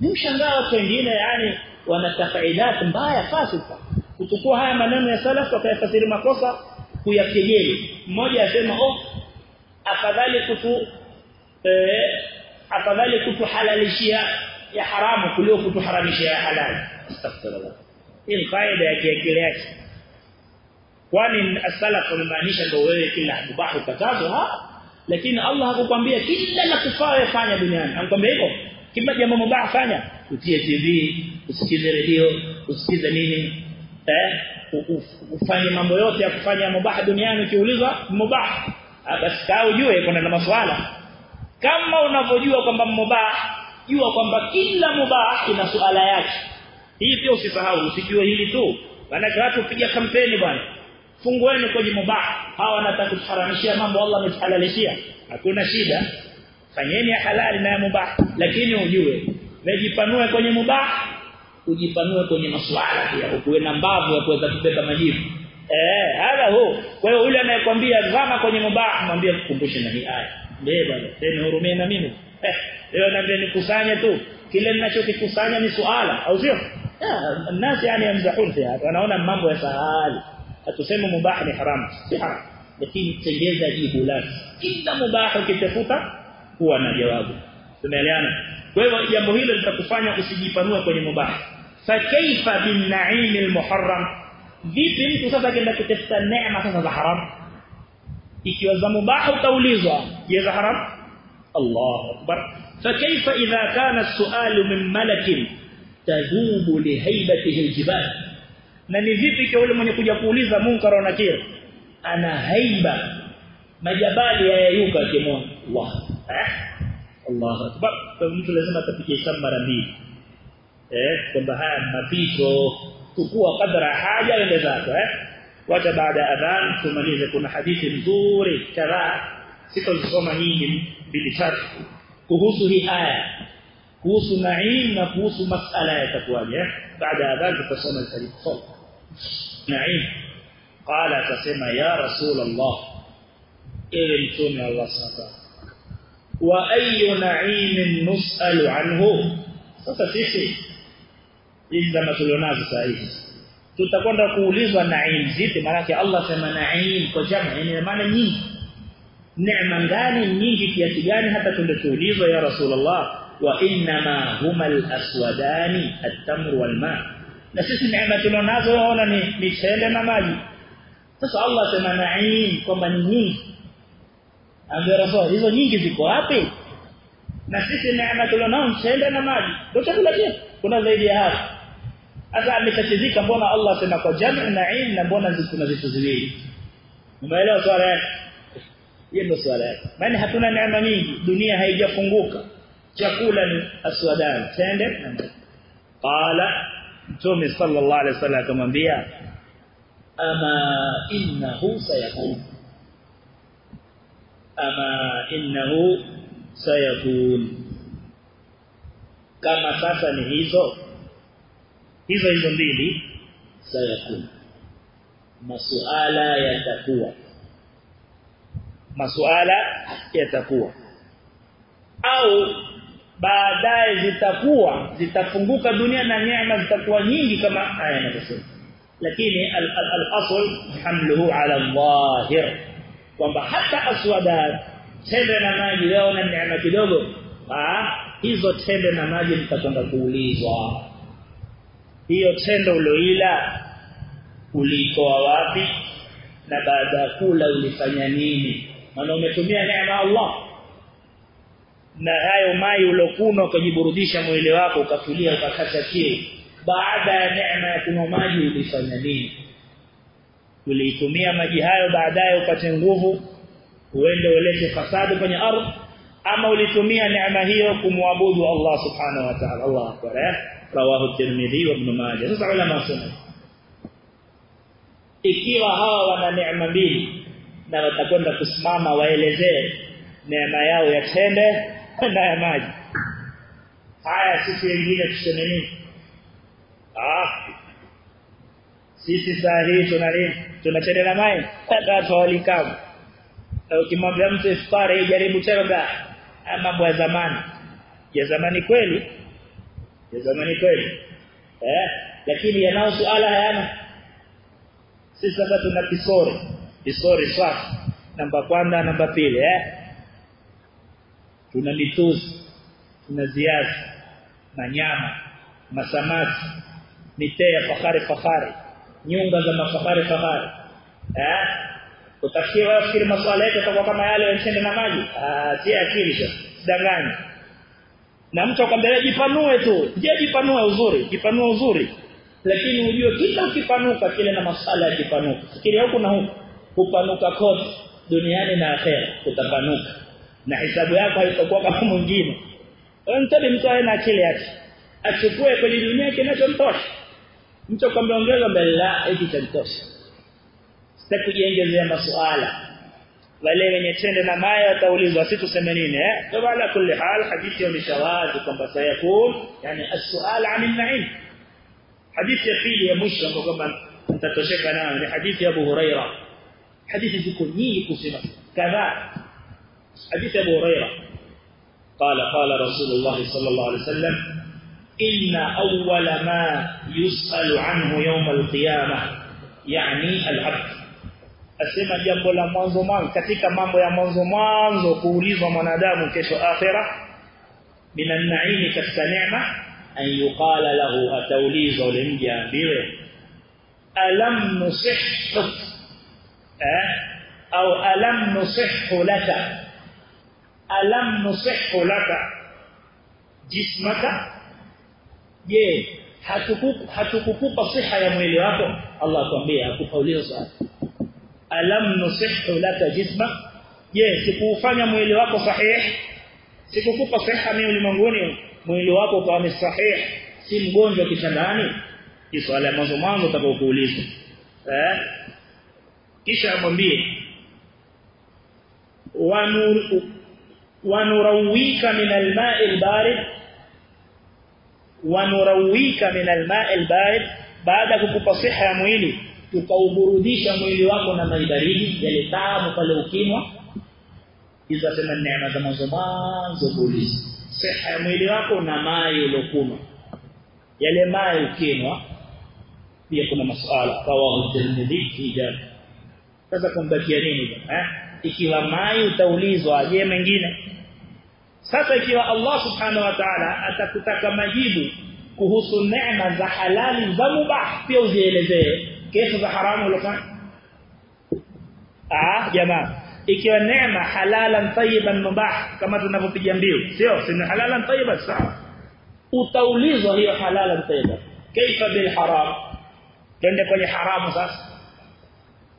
ni mshangao watu wengine yani wana tafaidat mbaya fasika kuchukua haya maneno ya salaf wakayafasiri makosa kuyakejeli mmoja asema oh afadhali kutu eh afadhali kutuhalalishia ya haramu kuliko kutuharamishia ya halali astaghfirullah hii faida ya kiakili yake. Kwani as-salaf wamemaanisha ndio wewe kila mubahu katazo lakini Allah hakukwambia kila na kufaa fanya duniani. Anakuambia hivyo? Kila jambo mubah fanya? Utie TV usikize redio usikize nini? Eh? Ufanye mambo yote ya kufanya mubah duniani ukiulizwa mubah basi kaa ujue kuna na maswala. Kama unavyojua kwamba mubah jua kwamba kila mubah ina suala yake hii pia usisahau usijue hili tu. Maana watu piga kampeni bwana. Fungueni kwenye mubah. Hawa wanataka kuharamishia mambo Allah amehalalishia hakuna shida. Fanyeni halali na mubah. Lakini ujue wejipanue kwenye mubah ujipanue kwenye maswala pia. Ukuwe na mbavu ya kuweza kubeba majibu. Eh hala hu. Kwa hiyo yule anayekwambia zama kwenye mubah mwambie kukumbushe na hii aya. Ndio bwana. Tena hurumia na mimi. Eh leo naambia nikusanye tu. Kile ninachokikusanya ni suala au sio الناس يعني يمزحون فيها wanaona mambo ya sahali hatusemi mubah ni haram si haram lakini tengeza jibu lake kila mubah ukitafuta huwa na jawabu tumeelewana kwa hivyo jambo hilo litakufanya usijipanue kwenye mubah fa kaifa bin na'im al muharram vipi mtu sasa kenda kutafuta neema sasa za haram ikiwa za mubah utaulizwa je za haram Allahu akbar fa kaifa idha kana as-su'alu min malakin tadhubu lihaibatihi aljibal. Na ni vipi kwa yule mwenye kuja kuuliza munkar na nakir? Ana haiba. Majabali yayayuka kimwona Allah eh? Allahu akbar. Mtu lazima atapiga hesabu mara mbili. Eh? Kwamba haya mapito. Tukua kadra haja ende zako. Eh? Wacha baada adhan tumalize. Kuna hadithi nzuri kadhaa. Sitazisoma nyingi mbili tatu. Kuhusu hii aya kuhusu naim na kuhusu masala yatakuwaje baada adhan tutasoma hadithi full naim qala akasema ya rasul allah ewe mtume allah sasa wa ayu na'im nus'alu anhu sasa sisi hizi zama tulionazo sasa hivi tutakwenda kuulizwa naim zipi maana Allah sema naim kwa jamaa yani maana nyingi neema gani nyingi kiasi gani hata tunde tuulizwa ya rasulullah wa inma huma al-aswadani at-tamr wal-ma na sisi neema tulonazo waona ni michele na maji. Sasa Allah sema naim kwamba ni nyingi. Ambaye rasul hizo nyingi ziko wapi? Na sisi neema tulionao mchele na maji. Ndio chakula chetu. Kuna zaidi ya hapo sasa ametachizika mbona Allah sema kwa jamu naim na mbona kuna vitu viwili? Umeelewa swala yake hiyo ndio swala yake maana hatuna neema nyingi. Dunia haijafunguka chakula ni aswadan tende? Qala mtume sallallahu alaihi wasallam akamwambia ama innahu sayakun. Ama innahu sayakun. Kama sasa ni hizo hizo hizo mbili sayakun. Masuala yatakuwa. Masuala yatakuwa. Au baadaye zitakuwa zitafunguka dunia na neema zitakuwa nyingi kama aya inavyosema. Lakini al-asl hamluhu ala dhahir kwamba hata aswadat tende na maji leo na neema kidogo ah hizo tende na maji mtakwenda kuulizwa. Hiyo tendo ulioila ulitoa wapi? Na baada ya kula ulifanya nini? Maana umetumia neema Allah na hayo mai ulokunwa ukajiburudisha mwili wako ukatulia ukakata kiu baada ya neema ya kunywa maji ulifanya nini? Uliitumia maji hayo baadaye upate nguvu uende ulete fasadi kwenye ardhi? Ama ulitumia neema hiyo kumwabudu Allah subhanahu wa ta'ala? Allah akbar eh? Rawahu tirmidhi wa ibn majah. Sasa ulama wasema ikiwa hawa wana neema mbili na watakwenda kusimama waelezee neema yao ya na ya maji. Haya sisi wengine tuseme nini? Ah sisi saa hii tuna nini? Mai hata tuwalikamu ukimwambia mtu iftari jaribu tena mambo ya zamani. Ya zamani kweli? Ya zamani kweli. Eh lakini yanao suala hayana. Sisi sasa tuna pisori pisori safi namba kwanza namba pili eh tuna mituzi tuna ziazi manyama masamaki mitea fahari fahari nyumba za mafahari fahari. Eh utafikiri fikiri maswala yake kwa kama yale yanaenda na maji. Ah si akili sasa. Sidanganya na mtu akwambia jipanue tu. Je jipanue uzuri? Jipanue uzuri. Lakini ujue kila ukipanuka kile na masala ya kipanuka fikiria huku na huku. Kupanuka kote duniani na akhera. Utapanuka na hisabu yako haitakuwa kama mwingine. Mtabi mtu awe akili yake achukue kwenye dunia kinachomtosha. Mtu akwambia ongeza mbele la hiki chanitosha sitakujiongezea masuala. Wale wenye tende na maya wataulizwa si tuseme nini eh? Kwa kulli hal hadithi imeshawazi kwamba sayakun yani as-su'al 'an an-na'im hadithi ya pili ya mwisho ambayo kwamba mtatosheka nayo ni hadithi ya Abu Huraira. Hadithi ziko nyingi kusema kadhaa حديث أبو هريرة قال قال رسول الله صلى الله عليه وسلم إن أول ما يسأل عنه يوم القيامة يعني العبد asema jambo la mwanzo mwanzo katika mambo ya mwanzo mwanzo kuulizwa mwanadamu kesho akhira minan naimi katika neema an yuqala lahu ataulizwa ule mja ambiwe alam nusihhu eh au alam nusihhu laka alam nusihhu laka. Jismaka. Je hatukukupa siha ya mwili wako? Allah akwambia akupa sana alam nusihhu laka jisma. Je sikufanya mwili wako sahihi sikukupa siha mimi ulimwenguni mwili wako ukawa ni sahihi si mgonjwa kitandani? Ni ya mwanzo mwanzo utakaokuuliza eh? Kisha amwambie ونرويك من الماء البارد. ونرويك من الماء البارد. بعد كوكب صحة مويلي. تقوبرديش مويلي وكنا مايباريدي يلي تعب فلوكينوا إذا تم النعمة ما زمان زبوليس. صحة مويلي وكنا مايلو كونوا يلي مايلو كينوا يكون مسؤال. رواه الترمذي. في جاب كذا كنت بكيانين إذا ikiwa mai utaulizwa je mengine? Sasa ikiwa Allah subhanahu wa ta'ala atakutaka majibu kuhusu neema za halali za mubah pia uzielezee kesi za haramu ulofanya ah jamaa ikiwa neema halalan tayyiban mubah kama tunavyopiga mbiu sio? Si halalan tayyiban? Sawa. Utaulizwa hiyo halalan tayyiban. Kaifa bil haram? Twende kwenye haramu sasa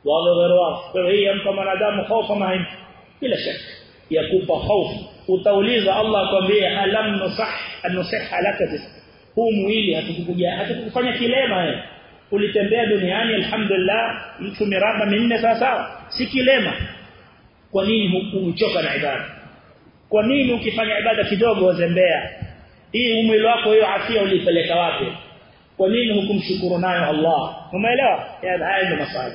wala ghairwa kwa hiyo mtu mwanadamu hofu mahimu bila shaka. Yakupa hofu. Utauliza Allah akwambie alam nusah anusah laka huu mwili hatukukuja hatukufanya kilema wewe. Ulitembea duniani alhamdulillah mtu miraba minne sawa si kilema. Kwa nini hukuchoka na ibada? Kwa nini ukifanya ibada kidogo wazembea hii mwili wako hiyo afya ulipeleka wapi? Kwa nini hukumshukuru nayo Allah? Umeelewa? Haya ndio maswali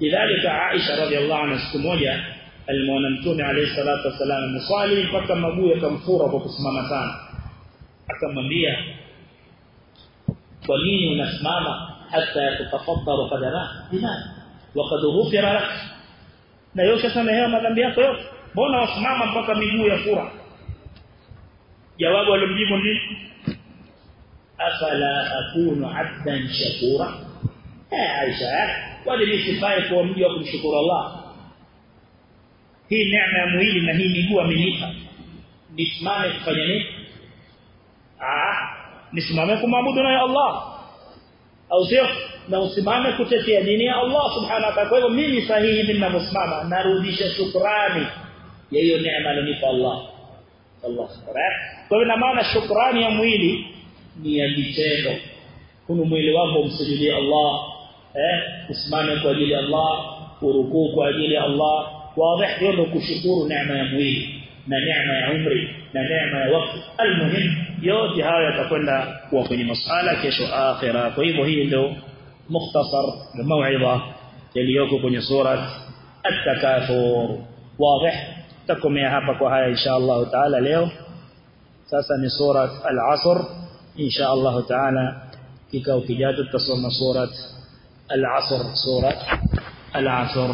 لذلك عائشة رضي الله عنها سكموية المونمتون عليه الصلاة والسلام المصالي فكما مبوية كمفورة بقسمة مثانا حكما مبية ولين نسمانا حتى تتفضل قدرا وقد غفر لك لا يوشى سمعها مدن بيها طيب بونا وسماما بقى مبوية فورة جواب المجيب أفلا أكون عبدا شكورا eh Aisha kwani mimi sifai kwa mji wa kumshukuru Allah? Hii neema ya mwili na hii miguu amenipa. Nisimame kufanya nini? Ah nisimame kumwabudu naye Allah. Au sio? Na usimame kutetea dini ya Allah subhanahu wa ta'ala. Kwa hivyo mimi sahihi mimi ninaposimama narudisha shukrani ya hiyo neema alinipa Allah. Allah kwa hivyo na maana shukrani ya mwili ni ya vitendo. Kuna mwili wako msujudie Allah eh usimame kwa ajili ya Allah urukuu kwa ajili ya Allah wazi hiyo kushukuru neema ya mwili na neema ya umri na neema ya wakati almuhim yote haya yatakwenda kuwa kwenye masala kesho akhira kwa hivyo hii ndio mukhtasar na mauidha yaliyoko kwenye sura at-takathur wazi takomea hapa kwa haya insha Allah taala leo sasa ni sura al-asr insha Allah taala kikao kijacho tutasoma sura العصر سورة العصر.